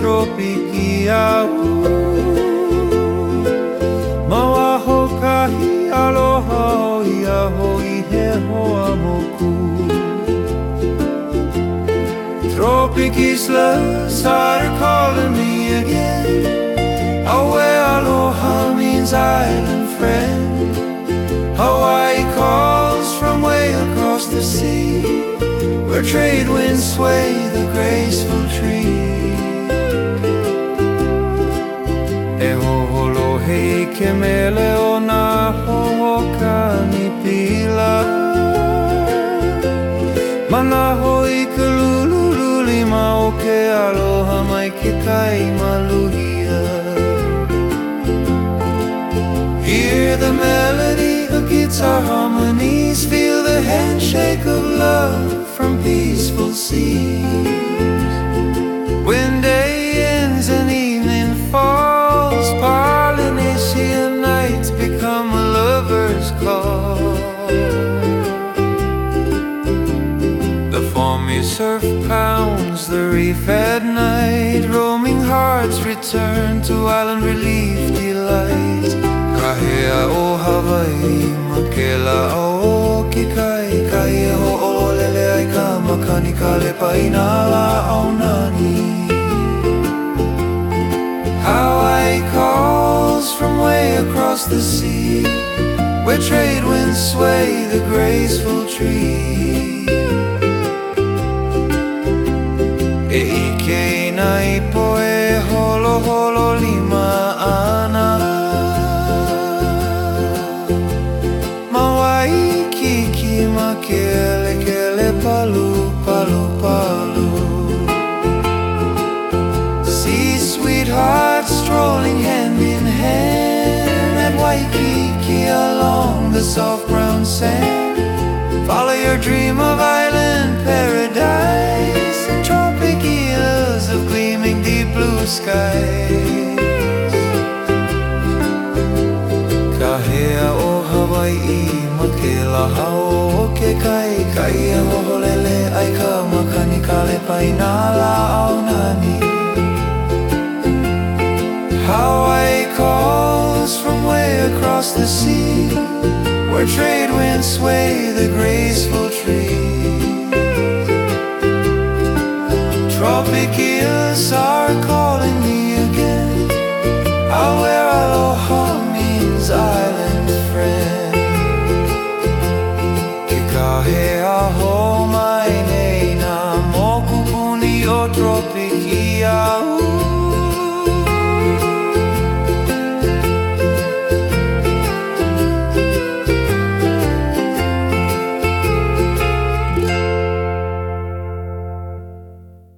tropiki au. Mawaho kahi aloha o ia ho i he hoa moku. Tropikis started calling me again. Aue aloha means island friend. Hawaii calls from way across the sea Trade winds sway the graceful tree. O ke aloha mai ke Hear the melody of our harmonies. Feel the handshake of love from peaceful seas. When day ends and evening falls Polynesian nights become a lover's call. The foamy surf pounds the reef at night Roaming hearts return to island relief delight O Hawaii o kai ho o lele ai ka makani ka le au nani. Hawaii calls from way across the sea Where trade winds sway the graceful tree palu palu palu. See sweethearts strolling hand in hand At Waikiki along the soft brown sand. Follow your dream of island paradise And tropic eels of gleaming deep blue skies ma ke laha o ke kai Kai ai ka makani la au nani. Hawaii calls from way across the sea Where trade winds sway the graceful trees Tropic eels are calling me again. Out where